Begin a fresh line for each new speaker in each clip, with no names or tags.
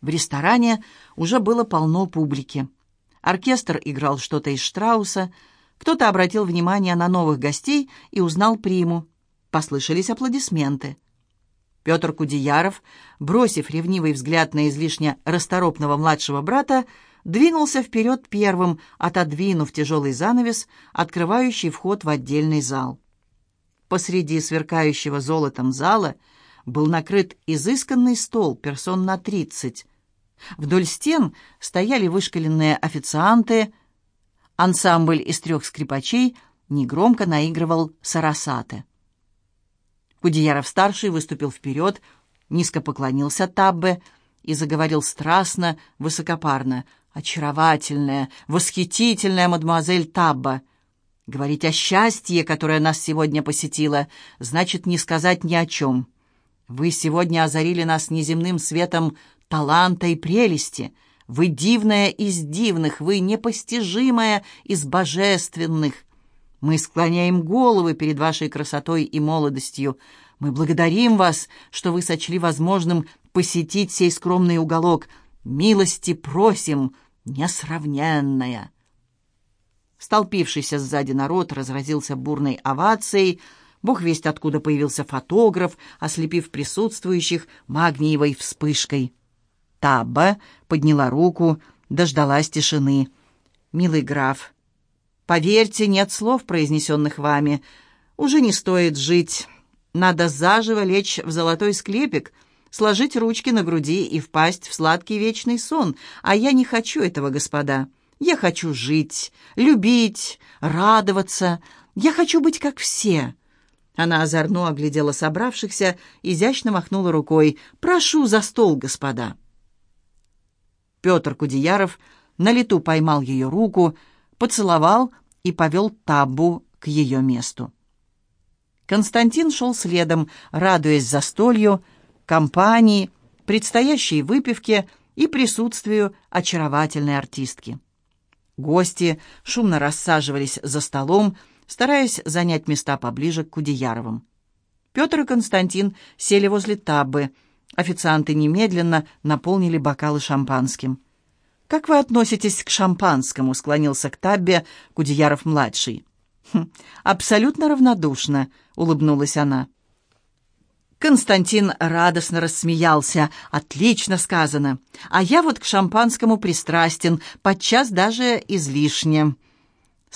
В ресторане уже было полно публики. Оркестр играл что-то из Штрауса, кто-то обратил внимание на новых гостей и узнал приму. Послышались аплодисменты. Петр Кудеяров, бросив ревнивый взгляд на излишне расторопного младшего брата, двинулся вперед первым, отодвинув тяжелый занавес, открывающий вход в отдельный зал. Посреди сверкающего золотом зала был накрыт изысканный стол персон на тридцать. Вдоль стен стояли вышкаленные официанты. Ансамбль из трех скрипачей негромко наигрывал сарасаты. Кудеяров-старший выступил вперед, низко поклонился Таббе и заговорил страстно, высокопарно. «Очаровательная, восхитительная мадемуазель Табба!» Говорить о счастье, которое нас сегодня посетило, значит не сказать ни о чем. Вы сегодня озарили нас неземным светом таланта и прелести. Вы дивная из дивных, вы непостижимая из божественных. Мы склоняем головы перед вашей красотой и молодостью. Мы благодарим вас, что вы сочли возможным посетить сей скромный уголок. Милости просим, несравненная». Столпившийся сзади народ разразился бурной овацией. Бог весть откуда появился фотограф, ослепив присутствующих магниевой вспышкой. Табба подняла руку, дождалась тишины. «Милый граф, Поверьте, нет слов, произнесенных вами. Уже не стоит жить. Надо заживо лечь в золотой склепик, сложить ручки на груди и впасть в сладкий вечный сон. А я не хочу этого, господа. Я хочу жить, любить, радоваться. Я хочу быть как все». Она озорно оглядела собравшихся, изящно махнула рукой. «Прошу за стол, господа». Петр Кудеяров на лету поймал ее руку, поцеловал и повел табу к ее месту. Константин шел следом, радуясь застолью, компании, предстоящей выпивке и присутствию очаровательной артистки. Гости шумно рассаживались за столом, стараясь занять места поближе к Кудеяровым. Петр и Константин сели возле табы. Официанты немедленно наполнили бокалы шампанским. «Как вы относитесь к шампанскому?» — склонился к Таббе Кудеяров-младший. «Хм, «Абсолютно равнодушно», — улыбнулась она. Константин радостно рассмеялся. «Отлично сказано. А я вот к шампанскому пристрастен, подчас даже излишне».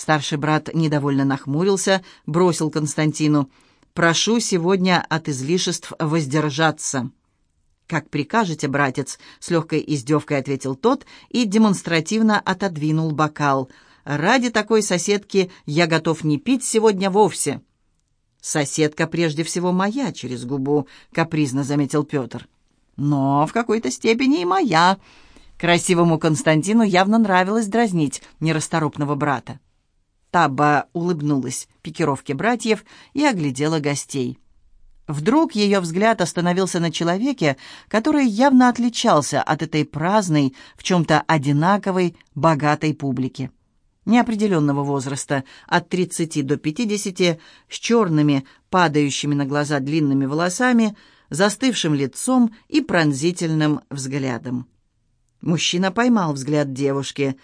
Старший брат недовольно нахмурился, бросил Константину. «Прошу сегодня от излишеств воздержаться». «Как прикажете, братец», — с легкой издевкой ответил тот и демонстративно отодвинул бокал. «Ради такой соседки я готов не пить сегодня вовсе». «Соседка прежде всего моя через губу», — капризно заметил Петр. «Но в какой-то степени и моя». Красивому Константину явно нравилось дразнить нерасторопного брата. Таба улыбнулась пикировке братьев и оглядела гостей. Вдруг ее взгляд остановился на человеке, который явно отличался от этой праздной, в чем-то одинаковой, богатой публики. Неопределенного возраста, от 30 до 50, с черными, падающими на глаза длинными волосами, застывшим лицом и пронзительным взглядом. Мужчина поймал взгляд девушки,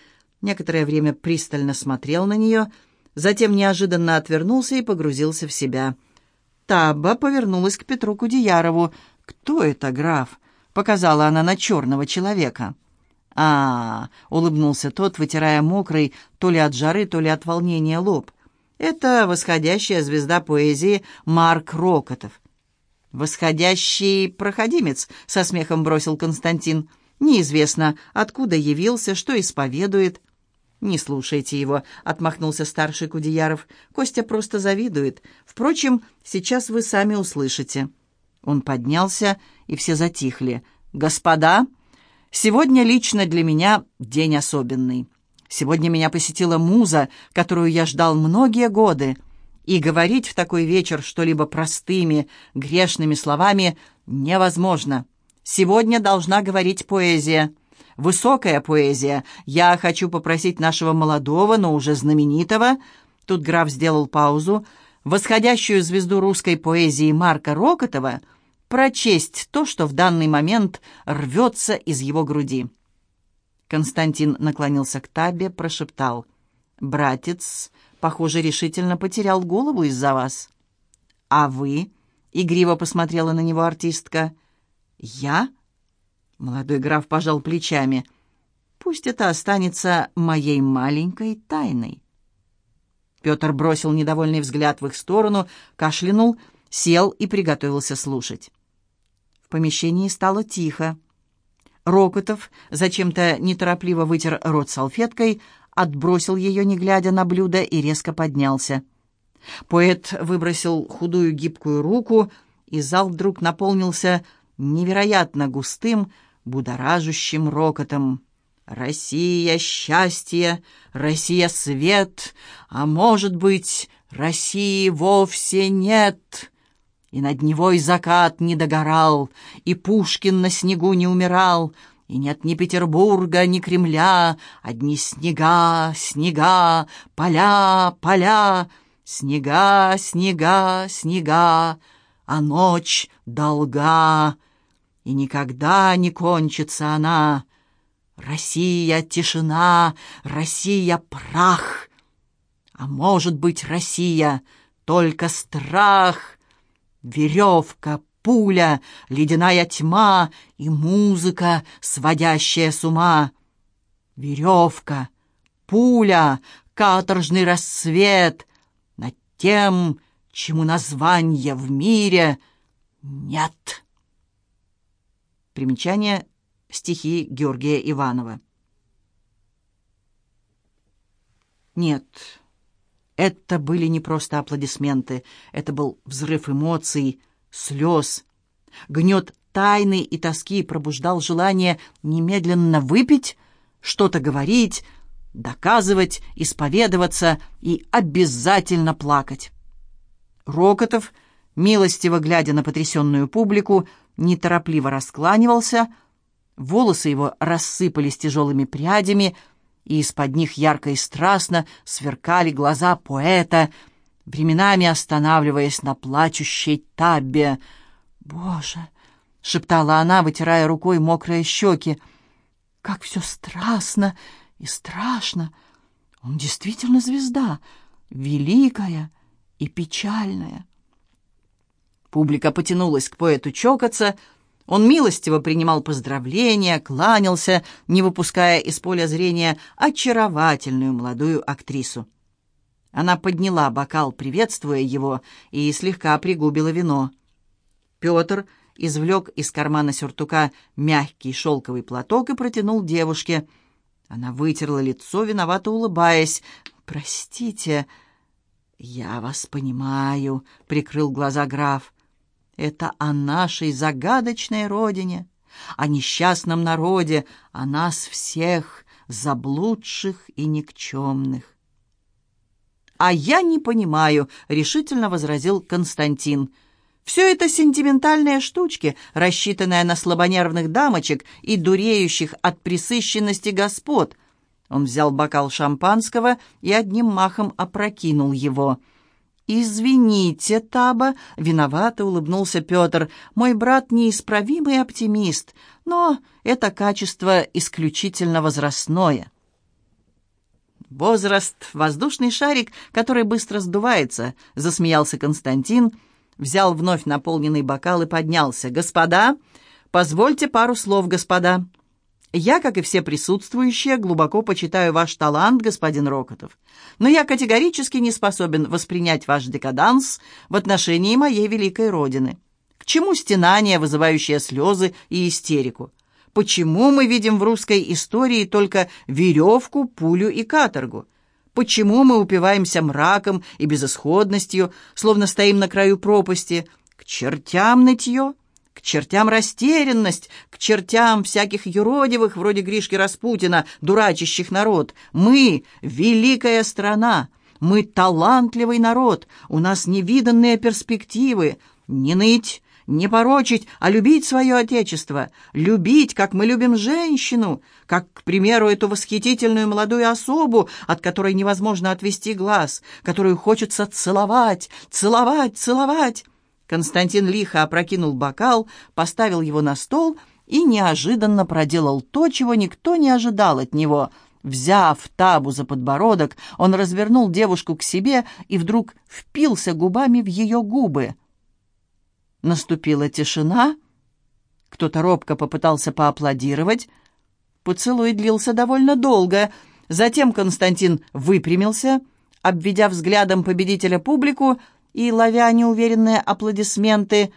некоторое время пристально смотрел на нее, затем неожиданно отвернулся и погрузился в себя – Таба повернулась к Петру Кудеярову. «Кто это, граф?» — показала она на черного человека. а, -а, -а улыбнулся тот, вытирая мокрый то ли от жары, то ли от волнения лоб. «Это восходящая звезда поэзии Марк Рокотов». «Восходящий проходимец», — со смехом бросил Константин. «Неизвестно, откуда явился, что исповедует». «Не слушайте его», — отмахнулся старший Кудеяров. «Костя просто завидует. Впрочем, сейчас вы сами услышите». Он поднялся, и все затихли. «Господа, сегодня лично для меня день особенный. Сегодня меня посетила муза, которую я ждал многие годы. И говорить в такой вечер что-либо простыми, грешными словами невозможно. Сегодня должна говорить поэзия» высокая поэзия. Я хочу попросить нашего молодого, но уже знаменитого...» Тут граф сделал паузу. «Восходящую звезду русской поэзии Марка Рокотова прочесть то, что в данный момент рвется из его груди. Константин наклонился к Табе, прошептал. «Братец, похоже, решительно потерял голову из-за вас». «А вы?» — игриво посмотрела на него артистка. «Я?» — молодой граф пожал плечами. «Пусть это останется моей маленькой тайной». Петр бросил недовольный взгляд в их сторону, кашлянул, сел и приготовился слушать. В помещении стало тихо. Рокотов зачем-то неторопливо вытер рот салфеткой, отбросил ее, не глядя на блюдо, и резко поднялся. Поэт выбросил худую гибкую руку, и зал вдруг наполнился невероятно густым, будоражущим рокотом. «Россия — счастье, Россия — свет, а может быть, России вовсе нет!» И над Невой закат не догорал, и Пушкин на снегу не умирал, и нет ни Петербурга, ни Кремля, одни снега, снега, поля, поля, снега, снега, снега, а ночь долга, и никогда не кончится она. Россия — тишина, Россия — прах, а может быть, Россия — только страх, веревка, пуля, ледяная тьма и музыка, сводящая с ума. Веревка, пуля, каторжный рассвет над тем, чему названия в мире нет. Примечание стихи Георгия Иванова. Нет, это были не просто аплодисменты, это был взрыв эмоций, слез. Гнет тайны и тоски пробуждал желание немедленно выпить, что-то говорить, доказывать, исповедоваться и обязательно плакать. Рокотов, милостиво глядя на потрясенную публику, неторопливо раскланивался, волосы его рассыпались тяжелыми прядями, и из-под них ярко и страстно сверкали глаза поэта, временами останавливаясь на плачущей табе. «Боже!» — шептала она, вытирая рукой мокрые щеки. «Как все страстно и страшно! Он действительно звезда, великая и печальная!» Публика потянулась к поэту чокаться. Он милостиво принимал поздравления, кланялся, не выпуская из поля зрения очаровательную молодую актрису. Она подняла бокал, приветствуя его, и слегка пригубила вино. Петр извлек из кармана сюртука мягкий шелковый платок и протянул девушке. Она вытерла лицо, виновато улыбаясь. «Простите, я вас понимаю», — прикрыл глаза граф. Это о нашей загадочной родине, о несчастном народе, о нас всех, заблудших и никчемных. «А я не понимаю», — решительно возразил Константин. «Все это сентиментальные штучки, рассчитанные на слабонервных дамочек и дуреющих от присыщенности господ». Он взял бокал шампанского и одним махом опрокинул его — «Извините, Таба», — виновато улыбнулся Петр. «Мой брат неисправимый оптимист, но это качество исключительно возрастное». «Возраст — воздушный шарик, который быстро сдувается», — засмеялся Константин, взял вновь наполненный бокал и поднялся. «Господа, позвольте пару слов, господа». Я, как и все присутствующие, глубоко почитаю ваш талант, господин Рокотов. Но я категорически не способен воспринять ваш декаданс в отношении моей великой родины. К чему стенание, вызывающее слезы и истерику? Почему мы видим в русской истории только веревку, пулю и каторгу? Почему мы упиваемся мраком и безысходностью, словно стоим на краю пропасти? К чертям нытье! К чертям растерянность, к чертям всяких юродивых, вроде Гришки Распутина, дурачащих народ. Мы — великая страна, мы — талантливый народ, у нас невиданные перспективы. Не ныть, не порочить, а любить свое Отечество, любить, как мы любим женщину, как, к примеру, эту восхитительную молодую особу, от которой невозможно отвести глаз, которую хочется целовать, целовать, целовать. Константин лихо опрокинул бокал, поставил его на стол и неожиданно проделал то, чего никто не ожидал от него. Взяв табу за подбородок, он развернул девушку к себе и вдруг впился губами в ее губы. Наступила тишина. Кто-то робко попытался поаплодировать. Поцелуй длился довольно долго. Затем Константин выпрямился, обведя взглядом победителя публику, и ловя неуверенные аплодисменты.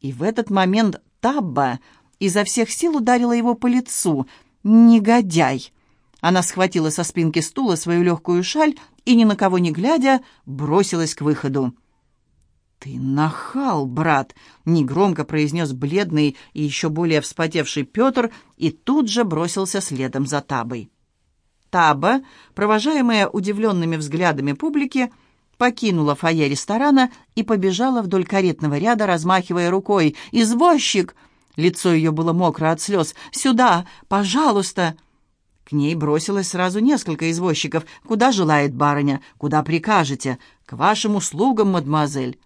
И в этот момент Табба изо всех сил ударила его по лицу. «Негодяй!» Она схватила со спинки стула свою легкую шаль и, ни на кого не глядя, бросилась к выходу. «Ты нахал, брат!» — негромко произнес бледный и еще более вспотевший Петр и тут же бросился следом за Табой. Таба, провожаемая удивленными взглядами публики, покинула фойе ресторана и побежала вдоль каретного ряда, размахивая рукой. «Извозчик!» Лицо ее было мокро от слез. «Сюда! Пожалуйста!» К ней бросилось сразу несколько извозчиков. «Куда желает барыня? Куда прикажете? К вашим услугам, мадемуазель!»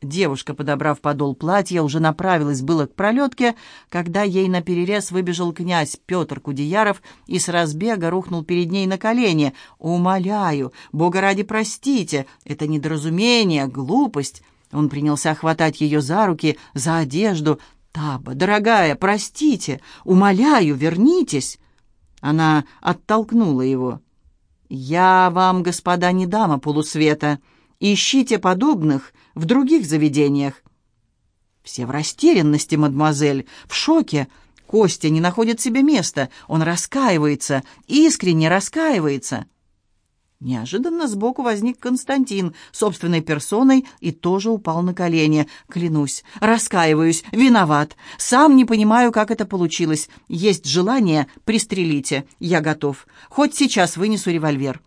Девушка, подобрав подол платья, уже направилась было к пролетке, когда ей наперерез выбежал князь Петр Кудеяров и с разбега рухнул перед ней на колени. «Умоляю, Бога ради простите, это недоразумение, глупость!» Он принялся хватать ее за руки, за одежду. «Таба, дорогая, простите, умоляю, вернитесь!» Она оттолкнула его. «Я вам, господа, не дама полусвета. Ищите подобных в других заведениях. Все в растерянности, мадемуазель, в шоке. Костя не находит себе места. Он раскаивается, искренне раскаивается. Неожиданно сбоку возник Константин, собственной персоной, и тоже упал на колени. «Клянусь, раскаиваюсь, виноват. Сам не понимаю, как это получилось. Есть желание, пристрелите. Я готов. Хоть сейчас вынесу револьвер».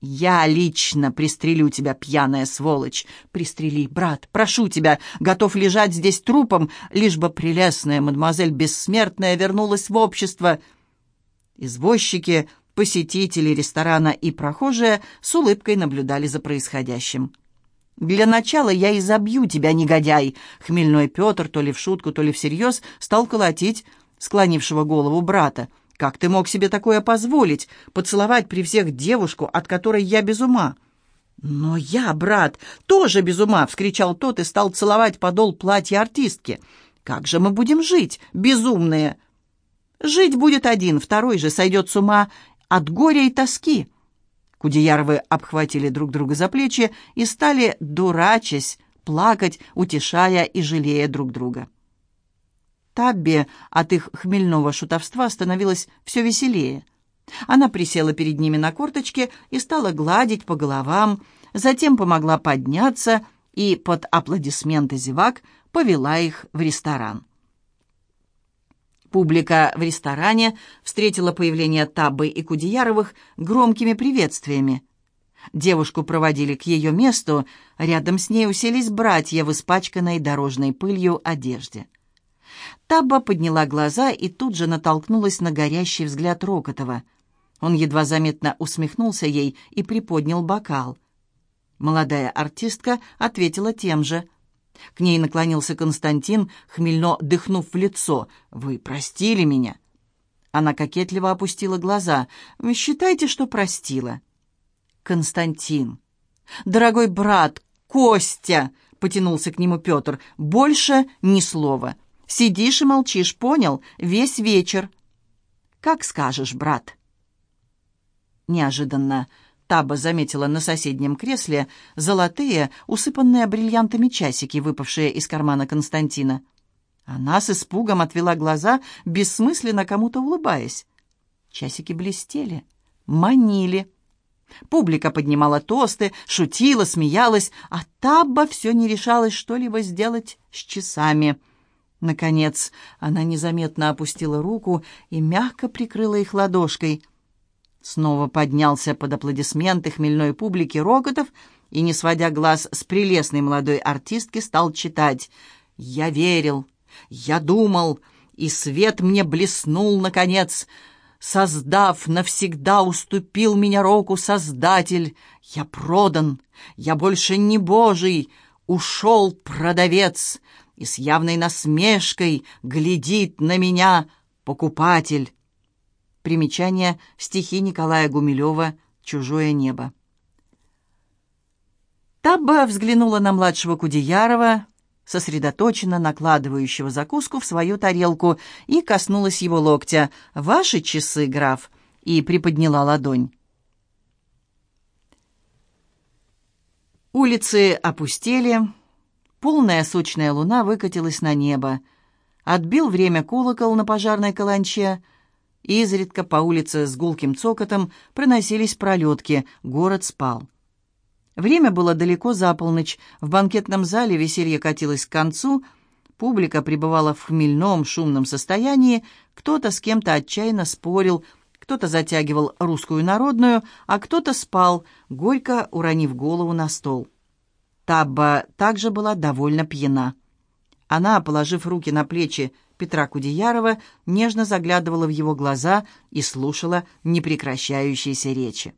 «Я лично пристрелю тебя, пьяная сволочь! Пристрели, брат, прошу тебя, готов лежать здесь трупом, лишь бы прелестная мадемуазель Бессмертная вернулась в общество!» Извозчики, посетители ресторана и прохожие с улыбкой наблюдали за происходящим. «Для начала я изобью тебя, негодяй!» Хмельной Петр, то ли в шутку, то ли всерьез, стал колотить склонившего голову брата. Как ты мог себе такое позволить, поцеловать при всех девушку, от которой я без ума?» «Но я, брат, тоже без ума!» — вскричал тот и стал целовать подол платья артистки. «Как же мы будем жить, безумные?» «Жить будет один, второй же сойдет с ума от горя и тоски». Кудеяровы обхватили друг друга за плечи и стали, дурачась, плакать, утешая и жалея друг друга. Табби от их хмельного шутовства становилось все веселее. Она присела перед ними на корточке и стала гладить по головам, затем помогла подняться и под аплодисменты зевак повела их в ресторан. Публика в ресторане встретила появление Таббы и Кудеяровых громкими приветствиями. Девушку проводили к ее месту, рядом с ней уселись братья в испачканной дорожной пылью одежде. Табба подняла глаза и тут же натолкнулась на горящий взгляд Рокотова. Он едва заметно усмехнулся ей и приподнял бокал. Молодая артистка ответила тем же. К ней наклонился Константин, хмельно дыхнув в лицо. «Вы простили меня?» Она кокетливо опустила глаза. «Считайте, что простила». «Константин!» «Дорогой брат, Костя!» — потянулся к нему Петр. «Больше ни слова. Сидишь и молчишь, понял? Весь вечер. Как скажешь, брат. Неожиданно Таба заметила на соседнем кресле золотые, усыпанные бриллиантами часики, выпавшие из кармана Константина. Она с испугом отвела глаза, бессмысленно кому-то улыбаясь. Часики блестели, манили. Публика поднимала тосты, шутила, смеялась, а Табба все не решалась что-либо сделать с часами — Наконец, она незаметно опустила руку и мягко прикрыла их ладошкой. Снова поднялся под аплодисменты хмельной публики Рокотов и, не сводя глаз с прелестной молодой артистки, стал читать «Я верил, я думал, и свет мне блеснул, наконец, создав, навсегда уступил меня року Создатель. Я продан, я больше не Божий, ушел продавец, и с явной насмешкой глядит на меня покупатель. Примечание стихи Николая Гумилева «Чужое небо». Табба взглянула на младшего Кудеярова, сосредоточенно накладывающего закуску в свою тарелку, и коснулась его локтя. «Ваши часы, граф!» и приподняла ладонь. Улицы опустели, полная сочная луна выкатилась на небо. Отбил время колокол на пожарной каланче. Изредка по улице с гулким цокотом проносились пролетки, город спал. Время было далеко за полночь, в банкетном зале веселье катилось к концу, публика пребывала в хмельном, шумном состоянии, кто-то с кем-то отчаянно спорил, кто-то затягивал русскую народную, а кто-то спал, горько уронив голову на стол. Табба также была довольно пьяна. Она, положив руки на плечи Петра Кудеярова, нежно заглядывала в его глаза и слушала непрекращающиеся речи.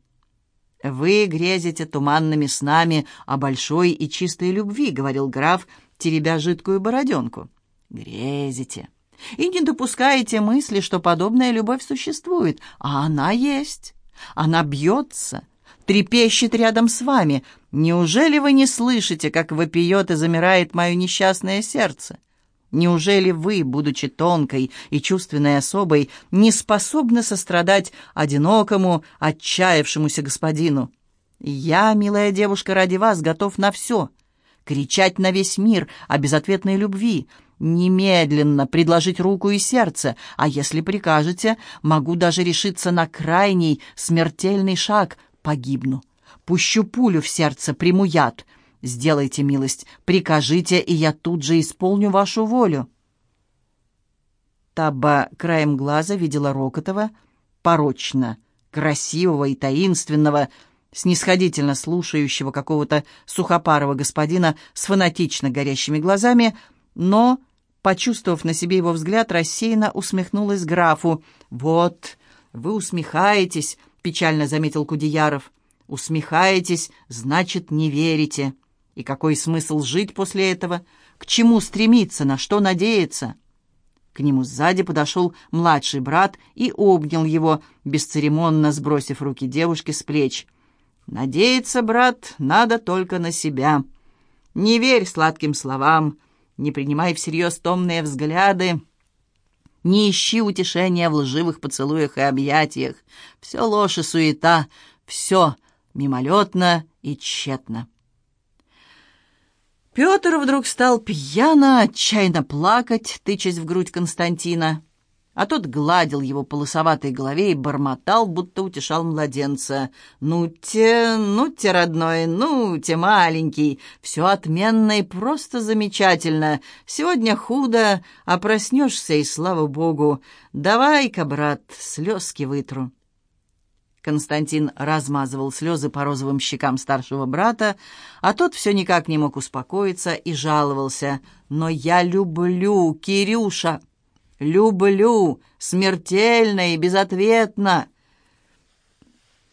«Вы грезите туманными снами о большой и чистой любви», — говорил граф, теребя жидкую бороденку. «Грезите. И не допускаете мысли, что подобная любовь существует, а она есть. Она бьется, трепещет рядом с вами. Неужели вы не слышите, как вопиет и замирает мое несчастное сердце? Неужели вы, будучи тонкой и чувственной особой, не способны сострадать одинокому, отчаявшемуся господину? Я, милая девушка, ради вас готов на все. Кричать на весь мир о безответной любви — немедленно предложить руку и сердце, а если прикажете, могу даже решиться на крайний смертельный шаг, погибну. Пущу пулю в сердце, приму яд. Сделайте милость, прикажите, и я тут же исполню вашу волю. Таба краем глаза видела Рокотова, порочно, красивого и таинственного, снисходительно слушающего какого-то сухопарого господина с фанатично горящими глазами, но Почувствовав на себе его взгляд, рассеянно усмехнулась графу. «Вот, вы усмехаетесь», — печально заметил Кудеяров. «Усмехаетесь, значит, не верите. И какой смысл жить после этого? К чему стремиться, на что надеяться?» К нему сзади подошел младший брат и обнял его, бесцеремонно сбросив руки девушки с плеч. «Надеяться, брат, надо только на себя. Не верь сладким словам» не принимай всерьез томные взгляды, не ищи утешения в лживых поцелуях и объятиях. Все ложь и суета, все мимолетно и тщетно. Петр вдруг стал пьяно, отчаянно плакать, тычась в грудь Константина а тот гладил его по лысоватой голове и бормотал, будто утешал младенца. «Ну-те, ну-те, родной, ну-те, маленький, все отменно и просто замечательно. Сегодня худо, а проснешься, и слава богу. Давай-ка, брат, слезки вытру». Константин размазывал слезы по розовым щекам старшего брата, а тот все никак не мог успокоиться и жаловался. «Но я люблю Кирюша!» Люблю, смертельно и безответно.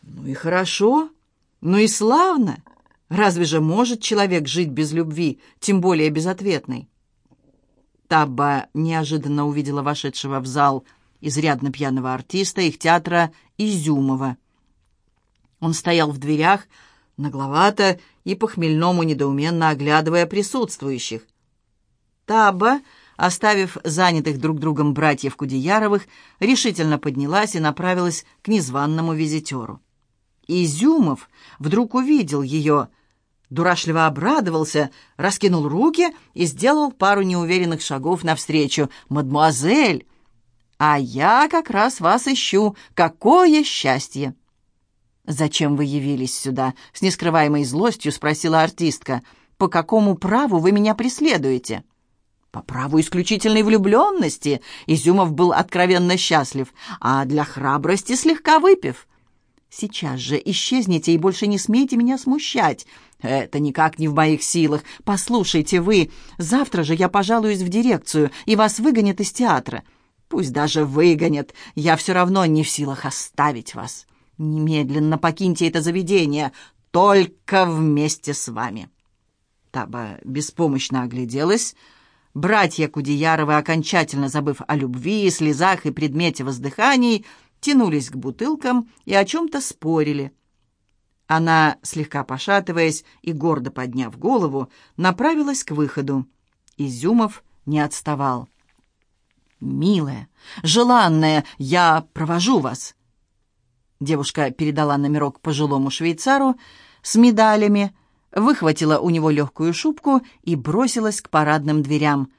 Ну и хорошо, ну и славно. Разве же может человек жить без любви, тем более безответной? Табба неожиданно увидела вошедшего в зал изрядно пьяного артиста их театра Изюмова. Он стоял в дверях, нагловато и по-хмельному недоуменно оглядывая присутствующих. Таба оставив занятых друг другом братьев Кудеяровых, решительно поднялась и направилась к незваному визитеру. Изюмов вдруг увидел ее, дурашливо обрадовался, раскинул руки и сделал пару неуверенных шагов навстречу. «Мадемуазель, а я как раз вас ищу. Какое счастье!» «Зачем вы явились сюда?» — с нескрываемой злостью спросила артистка. «По какому праву вы меня преследуете?» По праву исключительной влюбленности Изюмов был откровенно счастлив, а для храбрости слегка выпив. «Сейчас же исчезните и больше не смейте меня смущать. Это никак не в моих силах. Послушайте вы, завтра же я пожалуюсь в дирекцию, и вас выгонят из театра. Пусть даже выгонят, я все равно не в силах оставить вас. Немедленно покиньте это заведение, только вместе с вами». Таба беспомощно огляделась. Братья Кудеяровы, окончательно забыв о любви, слезах и предмете воздыханий, тянулись к бутылкам и о чем-то спорили. Она, слегка пошатываясь и гордо подняв голову, направилась к выходу. Изюмов не отставал. «Милая, желанная, я провожу вас!» Девушка передала номерок пожилому швейцару с медалями, выхватила у него легкую шубку и бросилась к парадным дверям.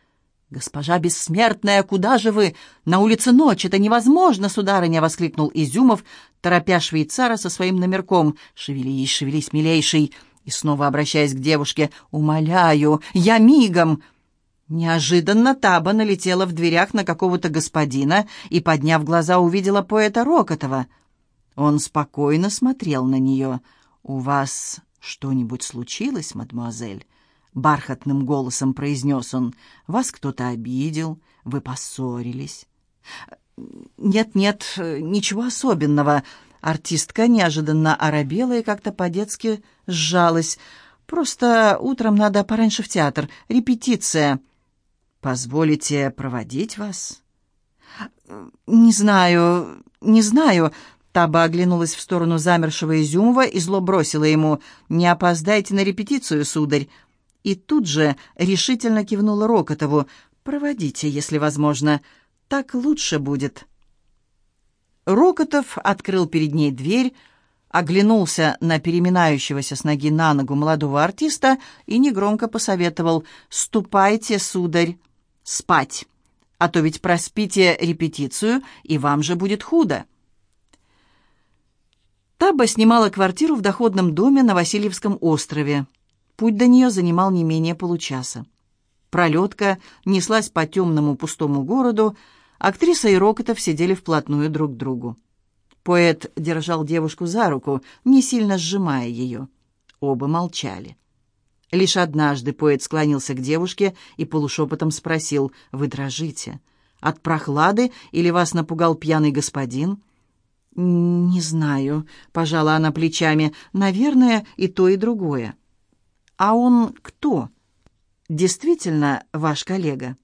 «Госпожа бессмертная, куда же вы? На улице ночь, это невозможно, сударыня!» — воскликнул Изюмов, торопя швейцара со своим номерком. «Шевелись, шевелись, милейший!» И снова обращаясь к девушке, «Умоляю, я мигом!» Неожиданно Таба налетела в дверях на какого-то господина и, подняв глаза, увидела поэта Рокотова. Он спокойно смотрел на нее. «У вас что-нибудь случилось, мадемуазель?» Бархатным голосом произнес он. «Вас кто-то обидел? Вы поссорились?» «Нет-нет, ничего особенного». Артистка неожиданно оробела и как-то по-детски сжалась. «Просто утром надо пораньше в театр. Репетиция». «Позволите проводить вас?» «Не знаю, не знаю». Таба оглянулась в сторону замершего Изюмова и зло бросила ему. «Не опоздайте на репетицию, сударь». И тут же решительно кивнула Рокотову. «Проводите, если возможно. Так лучше будет». Рокотов открыл перед ней дверь, оглянулся на переминающегося с ноги на ногу молодого артиста и негромко посоветовал «Ступайте, сударь» спать, а то ведь проспите репетицию, и вам же будет худо. Таба снимала квартиру в доходном доме на Васильевском острове. Путь до нее занимал не менее получаса. Пролетка неслась по темному пустому городу, актриса и Рокотов сидели вплотную друг к другу. Поэт держал девушку за руку, не сильно сжимая ее. Оба молчали. Лишь однажды поэт склонился к девушке и полушепотом спросил, «Вы дрожите? От прохлады или вас напугал пьяный господин?» «Не знаю», — пожала она плечами, «наверное, и то, и другое». «А он кто?» «Действительно ваш коллега?»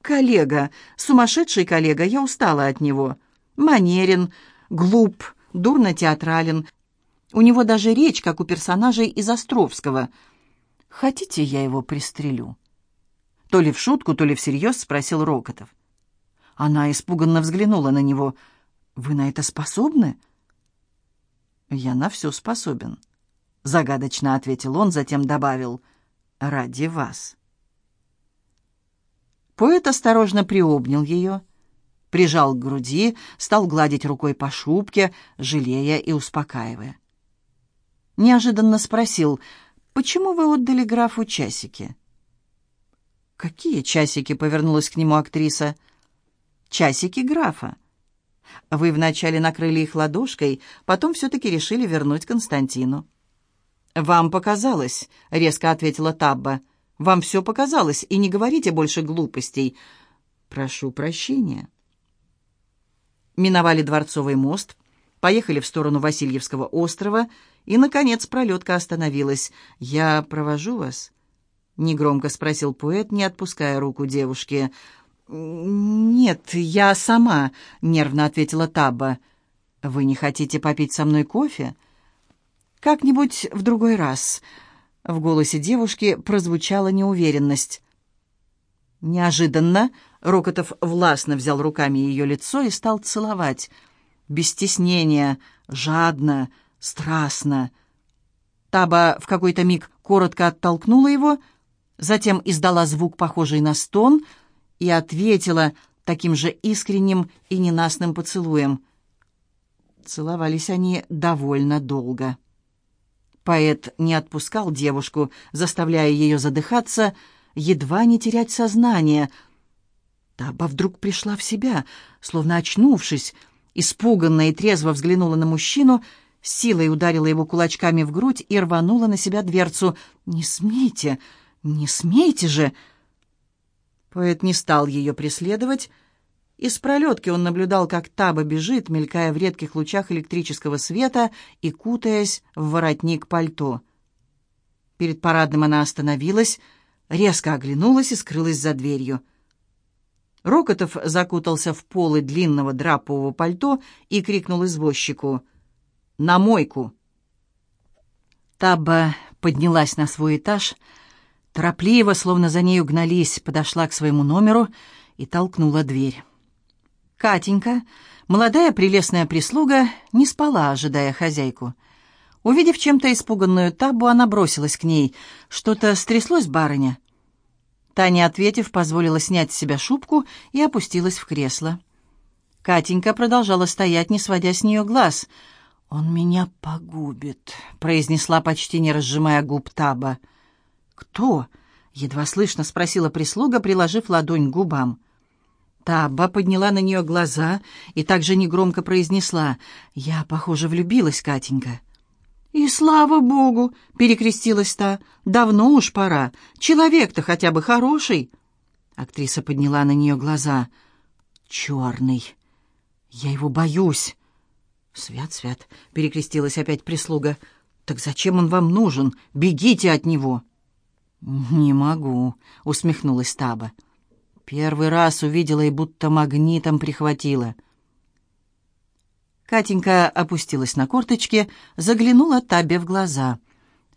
«Коллега, сумасшедший коллега, я устала от него. Манерен, глуп, дурно театрален. У него даже речь, как у персонажей из Островского — «Хотите, я его пристрелю?» То ли в шутку, то ли всерьез спросил Рокотов. Она испуганно взглянула на него. «Вы на это способны?» «Я на все способен», — загадочно ответил он, затем добавил. «Ради вас». Поэт осторожно приобнял ее, прижал к груди, стал гладить рукой по шубке, жалея и успокаивая. Неожиданно спросил — «Почему вы отдали графу часики?» «Какие часики?» — повернулась к нему актриса. «Часики графа. Вы вначале накрыли их ладошкой, потом все-таки решили вернуть Константину». «Вам показалось», — резко ответила Табба. «Вам все показалось, и не говорите больше глупостей. Прошу прощения». Миновали Дворцовый мост, поехали в сторону Васильевского острова — и, наконец, пролетка остановилась. «Я провожу вас?» — негромко спросил поэт, не отпуская руку девушки. «Нет, я сама», — нервно ответила Таба. «Вы не хотите попить со мной кофе?» «Как-нибудь в другой раз». В голосе девушки прозвучала неуверенность. Неожиданно Рокотов властно взял руками ее лицо и стал целовать. Без стеснения, жадно, страстно. Таба в какой-то миг коротко оттолкнула его, затем издала звук, похожий на стон, и ответила таким же искренним и ненастным поцелуем. Целовались они довольно долго. Поэт не отпускал девушку, заставляя ее задыхаться, едва не терять сознание. Таба вдруг пришла в себя, словно очнувшись, испуганно и трезво взглянула на мужчину — силой ударила его кулачками в грудь и рванула на себя дверцу. «Не смейте! Не смейте же!» Поэт не стал ее преследовать. Из пролетки он наблюдал, как Таба бежит, мелькая в редких лучах электрического света и кутаясь в воротник пальто. Перед парадным она остановилась, резко оглянулась и скрылась за дверью. Рокотов закутался в полы длинного драпового пальто и крикнул извозчику «На мойку!». Табба поднялась на свой этаж, торопливо, словно за нею гнались, подошла к своему номеру и толкнула дверь. Катенька, молодая прелестная прислуга, не спала, ожидая хозяйку. Увидев чем-то испуганную Табу, она бросилась к ней. «Что-то стряслось, барыня?» Таня, ответив, позволила снять с себя шубку и опустилась в кресло. Катенька продолжала стоять, не сводя с нее глаз. «Он меня погубит», — произнесла, почти не разжимая губ Таба. «Кто?» — едва слышно спросила прислуга, приложив ладонь к губам. Таба подняла на нее глаза и также негромко произнесла. «Я, похоже, влюбилась, Катенька». «И слава богу!» — перекрестилась та. «Давно уж пора. Человек-то хотя бы хороший». Актриса подняла на нее глаза. «Черный. Я его боюсь». «Свят, свят!» — перекрестилась опять прислуга. «Так зачем он вам нужен? Бегите от него!» «Не могу», — усмехнулась Таба. «Первый раз увидела и будто магнитом прихватила». Катенька опустилась на корточки, заглянула Табе в глаза.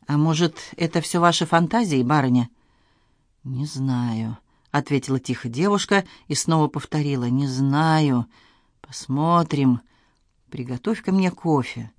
«А может, это все ваши фантазии, барыня?» «Не знаю», — ответила тихо девушка и снова повторила. «Не знаю. Посмотрим. Приготовь ко мне кофе».